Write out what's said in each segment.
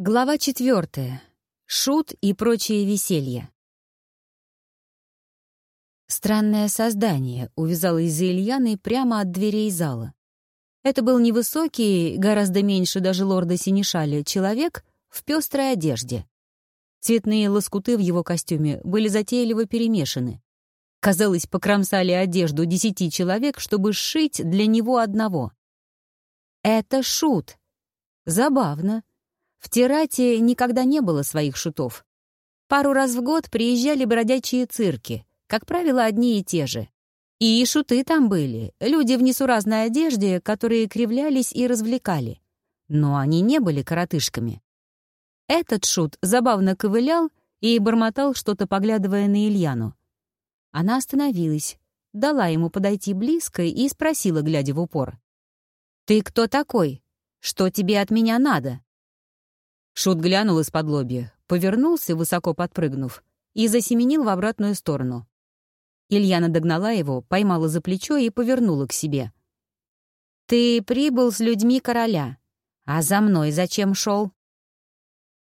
Глава четвертая. Шут и прочее веселье. Странное создание увязалось за Ильяной прямо от дверей зала. Это был невысокий, гораздо меньше даже лорда Синишаля, человек в пестрой одежде. Цветные лоскуты в его костюме были затейливо перемешаны. Казалось, покромсали одежду десяти человек, чтобы сшить для него одного. Это шут. Забавно. В Тирате никогда не было своих шутов. Пару раз в год приезжали бродячие цирки, как правило, одни и те же. И шуты там были, люди в несуразной одежде, которые кривлялись и развлекали. Но они не были коротышками. Этот шут забавно ковылял и бормотал что-то, поглядывая на Ильяну. Она остановилась, дала ему подойти близко и спросила, глядя в упор. «Ты кто такой? Что тебе от меня надо?» Шут глянул из-под лобья, повернулся, высоко подпрыгнув, и засеменил в обратную сторону. Ильяна догнала его, поймала за плечо и повернула к себе. «Ты прибыл с людьми короля. А за мной зачем шел?»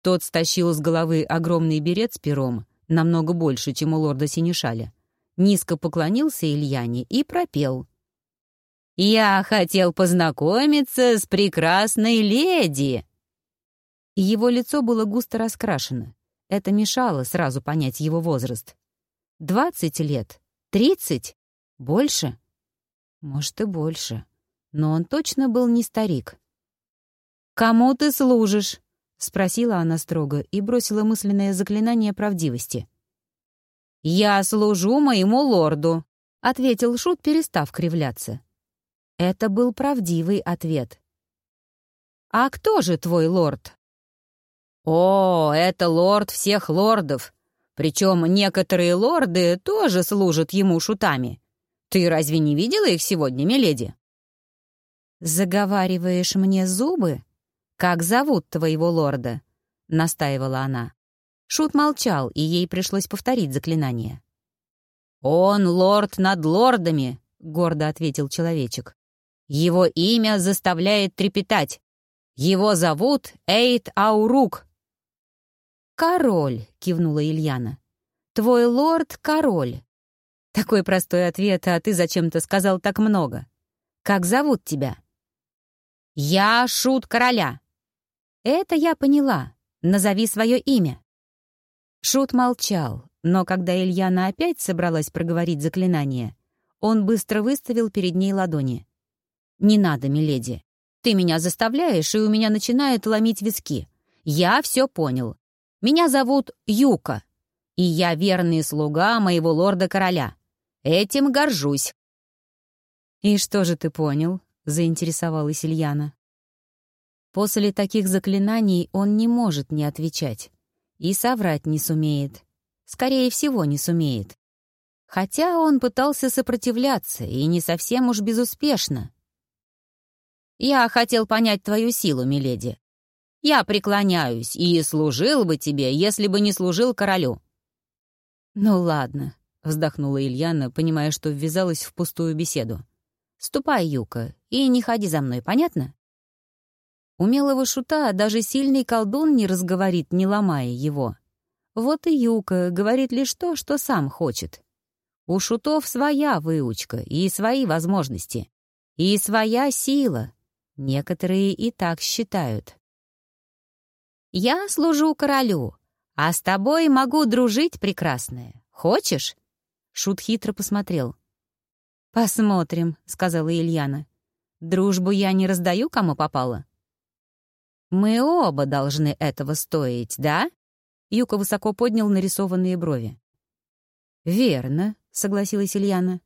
Тот стащил с головы огромный берет с пером, намного больше, чем у лорда Синишаля. Низко поклонился Ильяне и пропел. «Я хотел познакомиться с прекрасной леди!» Его лицо было густо раскрашено. Это мешало сразу понять его возраст. Двадцать лет? Тридцать? Больше? Может, и больше. Но он точно был не старик. «Кому ты служишь?» — спросила она строго и бросила мысленное заклинание правдивости. «Я служу моему лорду», — ответил Шут, перестав кривляться. Это был правдивый ответ. «А кто же твой лорд?» «О, это лорд всех лордов. Причем некоторые лорды тоже служат ему шутами. Ты разве не видела их сегодня, миледи?» «Заговариваешь мне зубы? Как зовут твоего лорда?» — настаивала она. Шут молчал, и ей пришлось повторить заклинание. «Он лорд над лордами», — гордо ответил человечек. «Его имя заставляет трепетать. Его зовут Эйт Аурук». «Король», — кивнула Ильяна. «Твой лорд — король». Такой простой ответ, а ты зачем-то сказал так много. «Как зовут тебя?» «Я шут короля». «Это я поняла. Назови свое имя». Шут молчал, но когда Ильяна опять собралась проговорить заклинание, он быстро выставил перед ней ладони. «Не надо, миледи. Ты меня заставляешь, и у меня начинает ломить виски. Я все понял. Меня зовут Юка, и я верный слуга моего лорда-короля. Этим горжусь». «И что же ты понял?» — заинтересовалась Ильяна. После таких заклинаний он не может не отвечать. И соврать не сумеет. Скорее всего, не сумеет. Хотя он пытался сопротивляться, и не совсем уж безуспешно. «Я хотел понять твою силу, миледи. Я преклоняюсь и служил бы тебе, если бы не служил королю». «Ну ладно», — вздохнула Ильяна, понимая, что ввязалась в пустую беседу. «Ступай, Юка, и не ходи за мной, понятно?» Умелого шута даже сильный колдун не разговорит, не ломая его. Вот и Юка говорит лишь то, что сам хочет. У шутов своя выучка и свои возможности. И своя сила. Некоторые и так считают. «Я служу королю, а с тобой могу дружить, прекрасная. Хочешь?» Шут хитро посмотрел. «Посмотрим», — сказала Ильяна. «Дружбу я не раздаю, кому попало». «Мы оба должны этого стоить, да?» Юка высоко поднял нарисованные брови. «Верно», — согласилась Ильяна.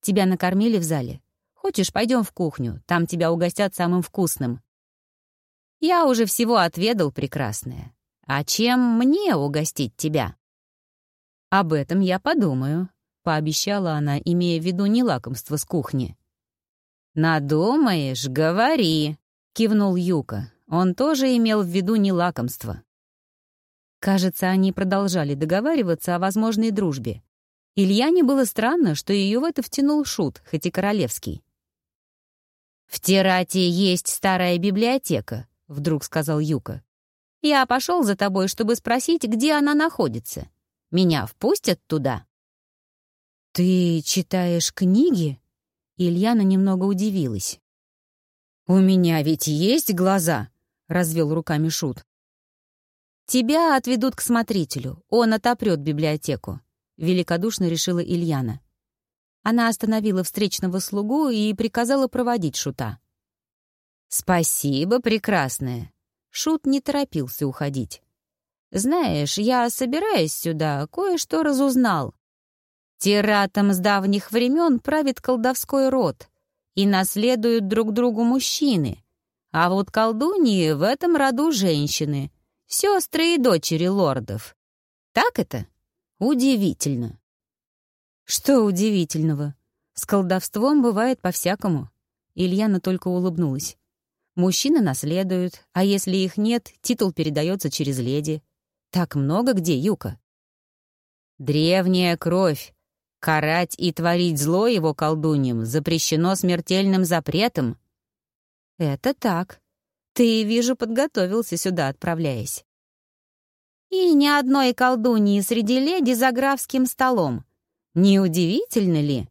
«Тебя накормили в зале? Хочешь, пойдем в кухню, там тебя угостят самым вкусным. Я уже всего отведал, прекрасное. А чем мне угостить тебя?» «Об этом я подумаю», — пообещала она, имея в виду не лакомство с кухни. «Надумаешь, говори», — кивнул Юка. Он тоже имел в виду не лакомство. Кажется, они продолжали договариваться о возможной дружбе. Ильяне было странно, что ее в это втянул Шут, хоть и королевский. «В Тирате есть старая библиотека», — вдруг сказал Юка. Я пошел за тобой, чтобы спросить, где она находится. Меня впустят туда?» «Ты читаешь книги?» Ильяна немного удивилась. «У меня ведь есть глаза», — развел руками Шут. «Тебя отведут к смотрителю, он отопрет библиотеку», — великодушно решила Ильяна. Она остановила встречного слугу и приказала проводить Шута. «Спасибо, прекрасная». Шут не торопился уходить. «Знаешь, я, собираясь сюда, кое-что разузнал. Тиратом с давних времен правит колдовской род, и наследуют друг другу мужчины, а вот колдуньи в этом роду женщины, сестры и дочери лордов. Так это? Удивительно. Что удивительного? С колдовством бывает по-всякому. Ильяна только улыбнулась. Мужчины наследуют, а если их нет, титул передается через леди. Так много где, Юка. Древняя кровь, Карать и творить зло его колдуньям запрещено смертельным запретом. Это так. Ты, вижу, подготовился сюда, отправляясь. И ни одной колдуньи среди леди за графским столом. Не удивительно ли?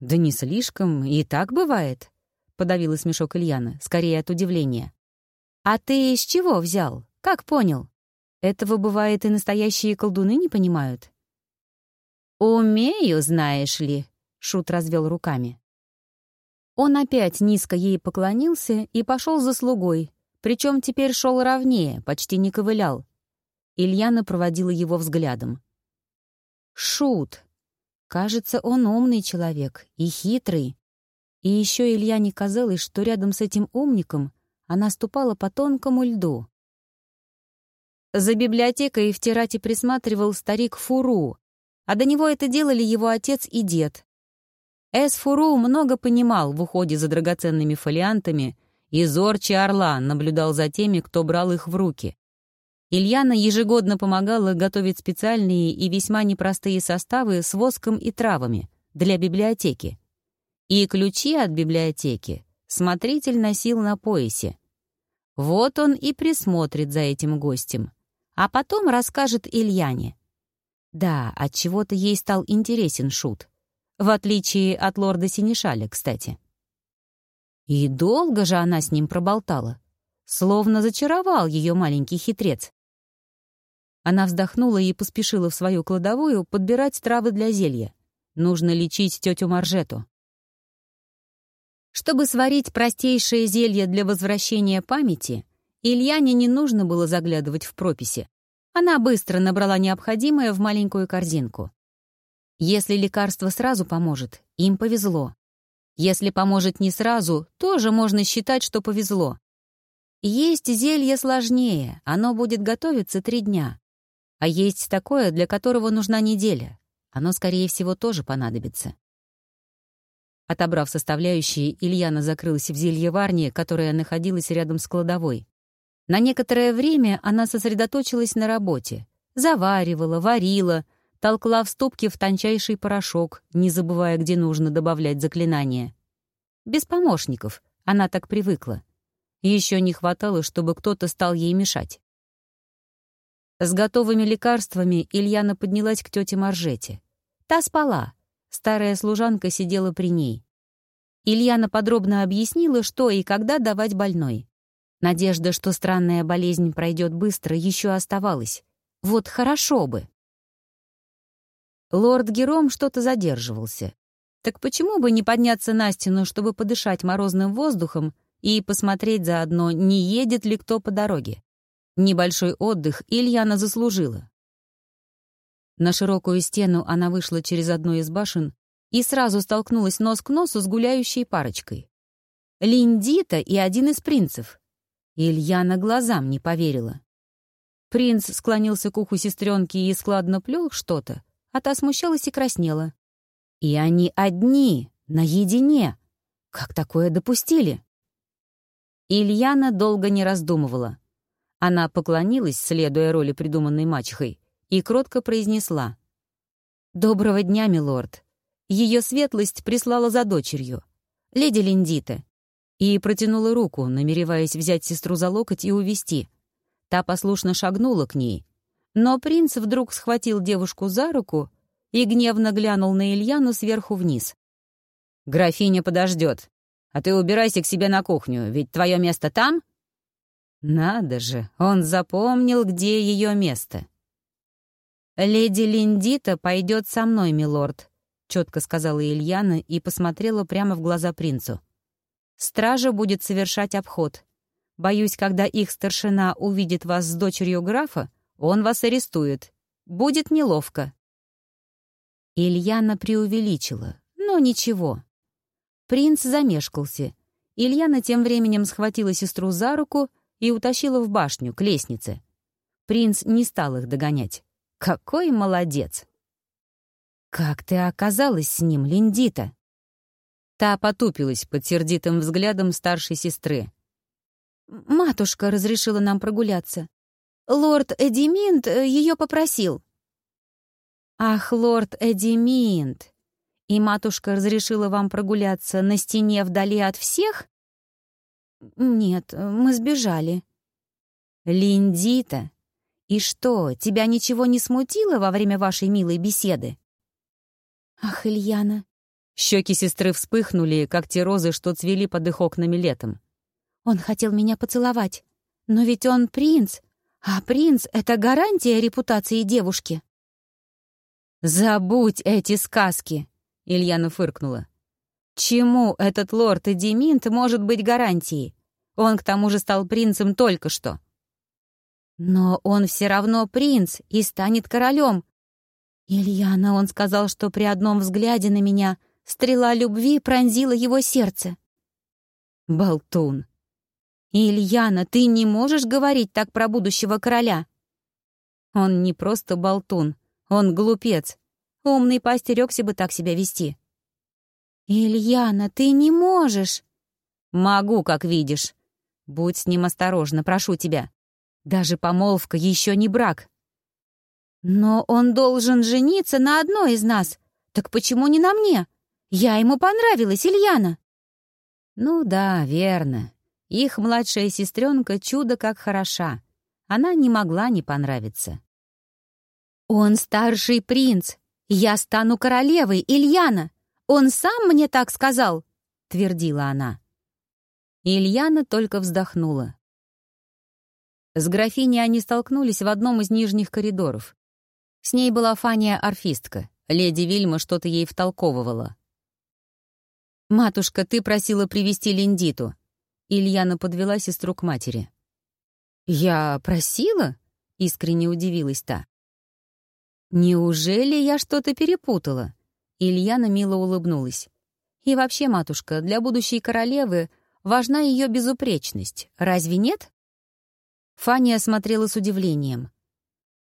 Да не слишком, и так бывает, — подавила смешок Ильяна, скорее от удивления. А ты с чего взял? Как понял? Этого бывает и настоящие колдуны не понимают. «Умею, знаешь ли», — Шут развел руками. Он опять низко ей поклонился и пошел за слугой, причем теперь шел ровнее, почти не ковылял. Ильяна проводила его взглядом. «Шут! Кажется, он умный человек и хитрый. И еще Ильяне казалось, что рядом с этим умником она ступала по тонкому льду. За библиотекой в Тирате присматривал старик Фуру, а до него это делали его отец и дед. Эсфуру много понимал в уходе за драгоценными фолиантами, и зорче орла наблюдал за теми, кто брал их в руки. Ильяна ежегодно помогала готовить специальные и весьма непростые составы с воском и травами для библиотеки. И ключи от библиотеки смотритель носил на поясе. Вот он и присмотрит за этим гостем, а потом расскажет Ильяне — да, от чего то ей стал интересен шут. В отличие от лорда Синишаля, кстати. И долго же она с ним проболтала. Словно зачаровал ее маленький хитрец. Она вздохнула и поспешила в свою кладовую подбирать травы для зелья. Нужно лечить тетю Маржету. Чтобы сварить простейшее зелье для возвращения памяти, Ильяне не нужно было заглядывать в прописи. Она быстро набрала необходимое в маленькую корзинку. Если лекарство сразу поможет, им повезло. Если поможет не сразу, тоже можно считать, что повезло. Есть зелье сложнее, оно будет готовиться три дня. А есть такое, для которого нужна неделя. Оно, скорее всего, тоже понадобится. Отобрав составляющие, Ильяна закрылась в зельеварне, которая находилась рядом с кладовой. На некоторое время она сосредоточилась на работе. Заваривала, варила, толкла в ступке в тончайший порошок, не забывая, где нужно добавлять заклинания. Без помощников, она так привыкла. Еще не хватало, чтобы кто-то стал ей мешать. С готовыми лекарствами Ильяна поднялась к тете Маржете. Та спала. Старая служанка сидела при ней. Ильяна подробно объяснила, что и когда давать больной. Надежда, что странная болезнь пройдет быстро, еще оставалась. Вот хорошо бы. Лорд Гером что-то задерживался. Так почему бы не подняться на стену, чтобы подышать морозным воздухом и посмотреть заодно, не едет ли кто по дороге? Небольшой отдых Ильяна заслужила. На широкую стену она вышла через одну из башен и сразу столкнулась нос к носу с гуляющей парочкой. Линдита и один из принцев. Ильяна глазам не поверила. Принц склонился к уху сестренки и складно плел что-то, а та смущалась и краснела. И они одни, наедине. Как такое допустили? Ильяна долго не раздумывала. Она поклонилась, следуя роли придуманной мачехой, и кротко произнесла. «Доброго дня, милорд. Ее светлость прислала за дочерью. Леди Линдита, и протянула руку, намереваясь взять сестру за локоть и увести. Та послушно шагнула к ней, но принц вдруг схватил девушку за руку и гневно глянул на Ильяну сверху вниз. «Графиня подождет, а ты убирайся к себе на кухню, ведь твое место там?» Надо же, он запомнил, где ее место. «Леди Линдита пойдет со мной, милорд», — четко сказала Ильяна и посмотрела прямо в глаза принцу. «Стража будет совершать обход. Боюсь, когда их старшина увидит вас с дочерью графа, он вас арестует. Будет неловко». Ильяна преувеличила, но ничего. Принц замешкался. Ильяна тем временем схватила сестру за руку и утащила в башню, к лестнице. Принц не стал их догонять. Какой молодец! «Как ты оказалась с ним, Линдита?» Та потупилась под сердитым взглядом старшей сестры. «Матушка разрешила нам прогуляться. Лорд Эдиминт э, ее попросил». «Ах, лорд Эдиминт! И матушка разрешила вам прогуляться на стене вдали от всех?» «Нет, мы сбежали». «Линдита, и что, тебя ничего не смутило во время вашей милой беседы?» «Ах, Ильяна!» Щеки сестры вспыхнули, как те розы, что цвели под их окнами летом. «Он хотел меня поцеловать. Но ведь он принц, а принц — это гарантия репутации девушки». «Забудь эти сказки!» — Ильяна фыркнула. «Чему этот лорд Эдиминт может быть гарантией? Он к тому же стал принцем только что». «Но он все равно принц и станет королем, Ильяна, он сказал, что при одном взгляде на меня стрела любви пронзила его сердце. Болтун. Ильяна, ты не можешь говорить так про будущего короля. Он не просто болтун, он глупец. Умный постерегся бы так себя вести. Ильяна, ты не можешь. Могу, как видишь. Будь с ним осторожна, прошу тебя. Даже помолвка еще не брак. «Но он должен жениться на одной из нас. Так почему не на мне? Я ему понравилась, Ильяна». «Ну да, верно. Их младшая сестренка чудо как хороша. Она не могла не понравиться». «Он старший принц. Я стану королевой, Ильяна. Он сам мне так сказал», — твердила она. Ильяна только вздохнула. С графиней они столкнулись в одном из нижних коридоров. С ней была Фания-орфистка. Леди Вильма что-то ей втолковывала. «Матушка, ты просила привести Линдиту». Ильяна подвела сестру к матери. «Я просила?» — искренне удивилась та. «Неужели я что-то перепутала?» Ильяна мило улыбнулась. «И вообще, матушка, для будущей королевы важна ее безупречность. Разве нет?» Фания смотрела с удивлением.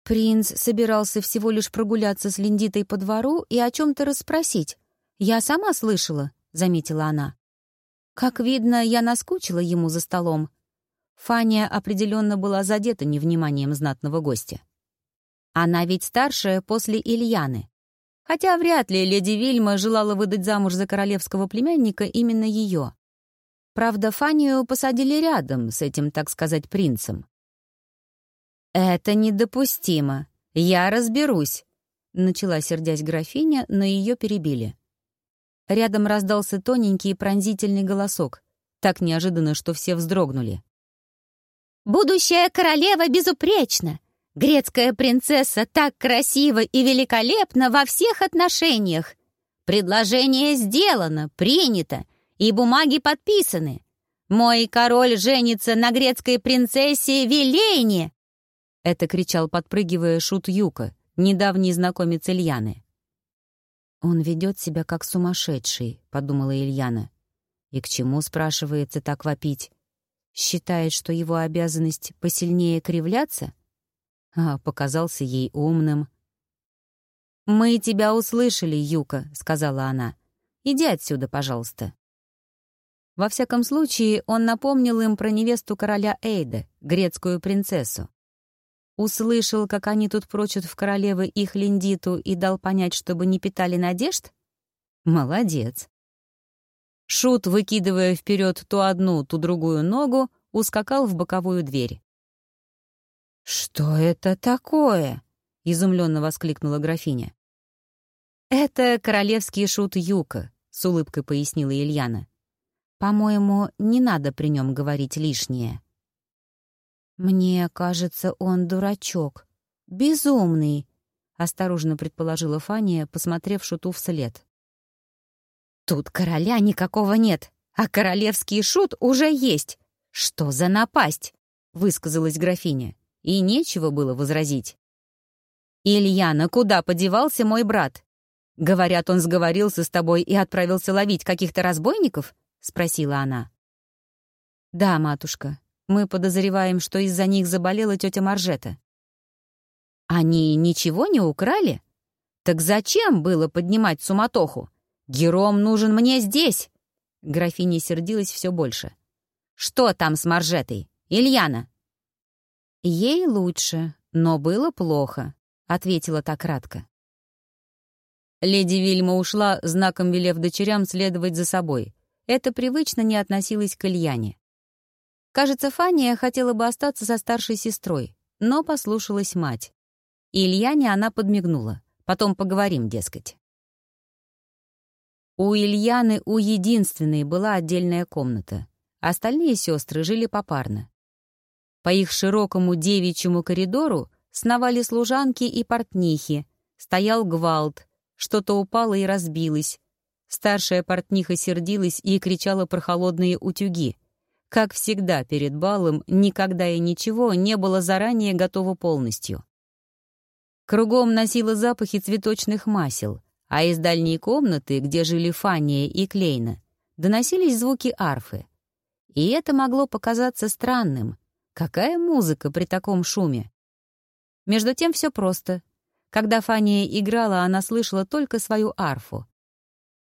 Принц собирался всего лишь прогуляться с Линдитой по двору и о чем-то расспросить. «Я сама слышала», — заметила она. Как видно, я наскучила ему за столом. Фаня определенно была задета невниманием знатного гостя. Она ведь старшая после Ильяны. Хотя вряд ли леди Вильма желала выдать замуж за королевского племянника именно ее. Правда, Фанию посадили рядом с этим, так сказать, принцем. «Это недопустимо. Я разберусь», — начала сердясь графиня, но ее перебили. Рядом раздался тоненький и пронзительный голосок, так неожиданно, что все вздрогнули. «Будущая королева безупречна! Грецкая принцесса так красива и великолепна во всех отношениях! Предложение сделано, принято, и бумаги подписаны. Мой король женится на грецкой принцессе Вилейне, это кричал, подпрыгивая, шут Юка, недавний знакомец Ильяны. «Он ведет себя как сумасшедший», — подумала Ильяна. «И к чему, спрашивается, так вопить? Считает, что его обязанность посильнее кривляться?» А показался ей умным. «Мы тебя услышали, Юка», — сказала она. «Иди отсюда, пожалуйста». Во всяком случае, он напомнил им про невесту короля Эйда, грецкую принцессу. Услышал, как они тут прочат в королевы их линдиту и дал понять, чтобы не питали надежд? Молодец. Шут, выкидывая вперед то одну, то другую ногу, ускакал в боковую дверь. «Что это такое?» — изумленно воскликнула графиня. «Это королевский шут Юка», — с улыбкой пояснила Ильяна. «По-моему, не надо при нем говорить лишнее». «Мне кажется, он дурачок. Безумный», — осторожно предположила Фания, посмотрев шуту вслед. «Тут короля никакого нет, а королевский шут уже есть. Что за напасть?» — высказалась графиня и нечего было возразить. «Ильяна, куда подевался мой брат? Говорят, он сговорился с тобой и отправился ловить каких-то разбойников?» — спросила она. «Да, матушка, мы подозреваем, что из-за них заболела тетя Маржета». «Они ничего не украли? Так зачем было поднимать суматоху? Гером нужен мне здесь!» Графиня сердилась все больше. «Что там с Маржетой? Ильяна, «Ей лучше, но было плохо», — ответила так кратко. Леди Вильма ушла, знаком велев дочерям следовать за собой. Это привычно не относилось к Ильяне. Кажется, Фания хотела бы остаться со старшей сестрой, но послушалась мать. И Ильяне она подмигнула. Потом поговорим, дескать. У Ильяны у единственной была отдельная комната. Остальные сестры жили попарно. По их широкому девичьему коридору сновали служанки и портнихи, стоял гвалт, что-то упало и разбилось. Старшая портниха сердилась и кричала про холодные утюги. Как всегда перед балом, никогда и ничего не было заранее готово полностью. Кругом носило запахи цветочных масел, а из дальней комнаты, где жили Фания и Клейна, доносились звуки арфы. И это могло показаться странным, Какая музыка при таком шуме? Между тем все просто. Когда Фания играла, она слышала только свою арфу.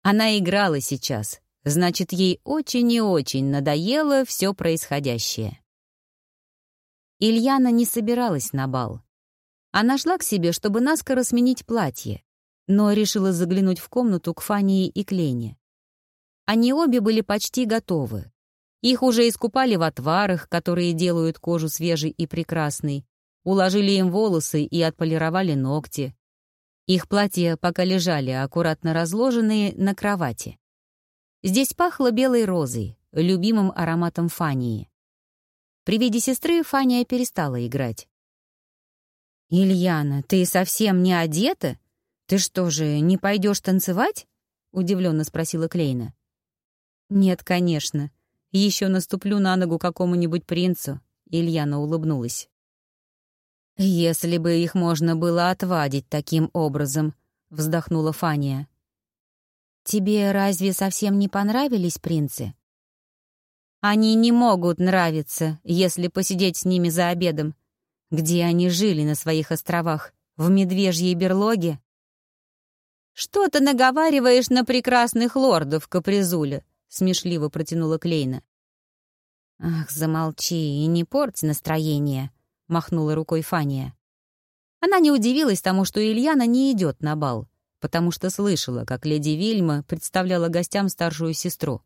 Она играла сейчас, значит, ей очень и очень надоело все происходящее. Ильяна не собиралась на бал. Она шла к себе, чтобы наскоро сменить платье, но решила заглянуть в комнату к Фании и Клене. Они обе были почти готовы. Их уже искупали в отварах, которые делают кожу свежей и прекрасной, уложили им волосы и отполировали ногти. Их платья пока лежали, аккуратно разложенные, на кровати. Здесь пахло белой розой, любимым ароматом Фании. При виде сестры Фания перестала играть. «Ильяна, ты совсем не одета? Ты что же, не пойдешь танцевать?» — удивленно спросила Клейна. «Нет, конечно. Еще наступлю на ногу какому-нибудь принцу», — Ильяна улыбнулась. «Если бы их можно было отвадить таким образом», — вздохнула Фания. «Тебе разве совсем не понравились принцы?» «Они не могут нравиться, если посидеть с ними за обедом. Где они жили на своих островах? В медвежьей берлоге?» «Что ты наговариваешь на прекрасных лордов, Капризуля?» — смешливо протянула Клейна. «Ах, замолчи и не порть настроение», — махнула рукой Фания. Она не удивилась тому, что Ильяна не идет на бал, потому что слышала, как леди Вильма представляла гостям старшую сестру.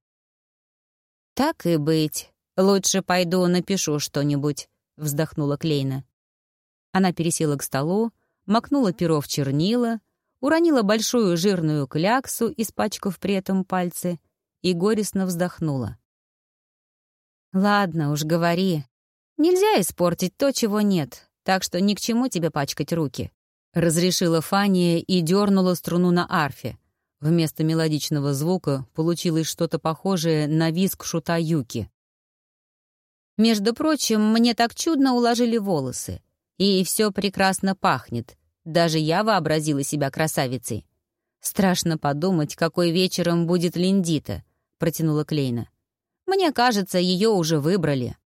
«Так и быть. Лучше пойду напишу что-нибудь», — вздохнула Клейна. Она пересела к столу, макнула перо в чернила, уронила большую жирную кляксу, испачкав при этом пальцы, и горестно вздохнула. «Ладно уж, говори. Нельзя испортить то, чего нет, так что ни к чему тебе пачкать руки», — разрешила Фания и дернула струну на арфе. Вместо мелодичного звука получилось что-то похожее на виск шута Юки. «Между прочим, мне так чудно уложили волосы, и все прекрасно пахнет. Даже я вообразила себя красавицей. Страшно подумать, какой вечером будет Линдита», — протянула Клейна. «Мне кажется, ее уже выбрали».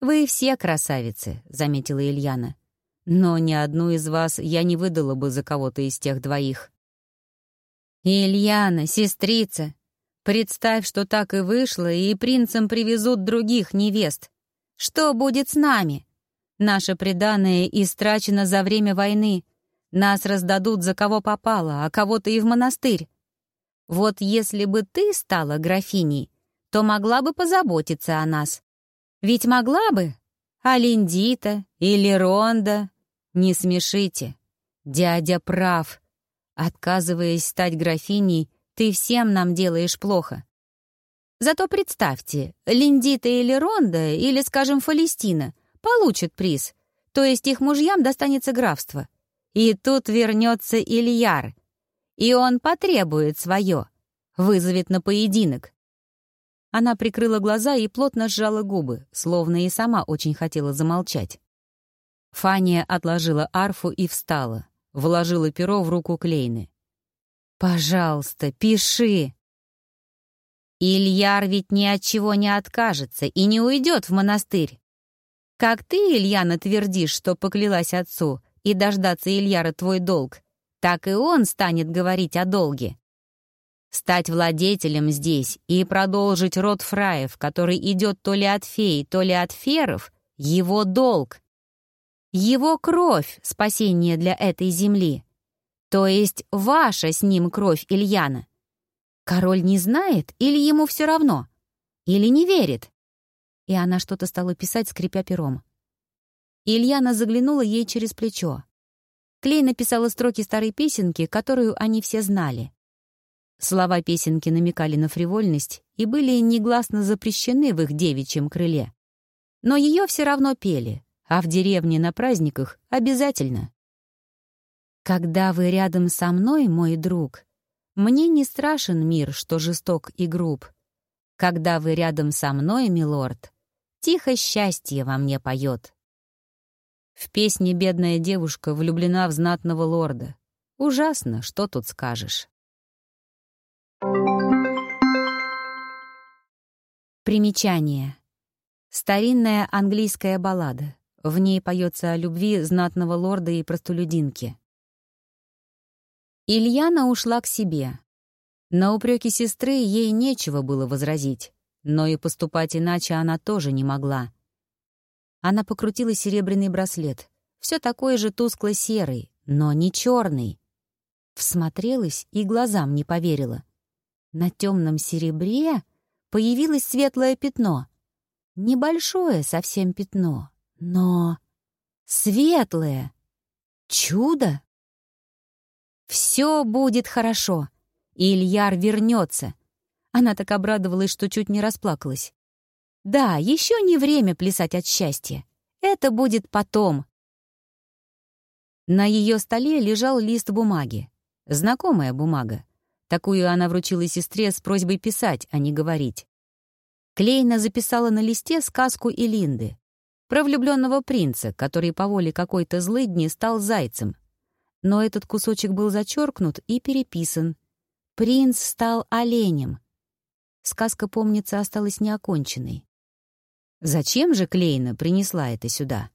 «Вы все красавицы», — заметила Ильяна. «Но ни одну из вас я не выдала бы за кого-то из тех двоих». «Ильяна, сестрица, представь, что так и вышло, и принцам привезут других невест. Что будет с нами? Наше преданное истрачено за время войны. Нас раздадут за кого попало, а кого-то и в монастырь. Вот если бы ты стала графиней, то могла бы позаботиться о нас. Ведь могла бы, А Линдита или Ронда? Не смешите. Дядя прав. Отказываясь стать графиней, ты всем нам делаешь плохо. Зато представьте, Линдита или Ронда, или, скажем, Фалестина, получат приз, то есть их мужьям достанется графство. И тут вернется Ильяр, и он потребует свое, вызовет на поединок. Она прикрыла глаза и плотно сжала губы, словно и сама очень хотела замолчать. Фания отложила арфу и встала, вложила перо в руку Клейны. «Пожалуйста, пиши!» Ильяр ведь ни от чего не откажется и не уйдет в монастырь. Как ты, Ильяна, твердишь, что поклялась отцу, и дождаться Ильяра твой долг, так и он станет говорить о долге. Стать владетелем здесь и продолжить род фраев, который идет то ли от фей, то ли от феров, его долг. Его кровь — спасение для этой земли. То есть ваша с ним кровь Ильяна. Король не знает или ему все равно? Или не верит? И она что-то стала писать, скрипя пером. Ильяна заглянула ей через плечо. Клей написала строки старой песенки, которую они все знали. Слова песенки намекали на фривольность и были негласно запрещены в их девичьем крыле. Но ее все равно пели, а в деревне на праздниках обязательно. «Когда вы рядом со мной, мой друг, мне не страшен мир, что жесток и груб. Когда вы рядом со мной, милорд, тихо счастье во мне поет. В песне бедная девушка влюблена в знатного лорда. Ужасно, что тут скажешь. Примечание. Старинная английская баллада. В ней поется о любви знатного лорда и простолюдинки. Ильяна ушла к себе. На упреки сестры ей нечего было возразить, но и поступать иначе она тоже не могла. Она покрутила серебряный браслет, все такой же тускло-серый, но не черный. Всмотрелась и глазам не поверила. На темном серебре появилось светлое пятно. Небольшое совсем пятно, но светлое. Чудо! Все будет хорошо. И Ильяр вернется. Она так обрадовалась, что чуть не расплакалась. Да, еще не время плясать от счастья. Это будет потом. На ее столе лежал лист бумаги. Знакомая бумага. Такую она вручила сестре с просьбой писать, а не говорить. Клейна записала на листе сказку Илинды про влюбленного принца, который по воле какой-то злыдни стал зайцем, но этот кусочек был зачеркнут и переписан. Принц стал оленем. Сказка, помнится, осталась неоконченной. Зачем же Клейна принесла это сюда?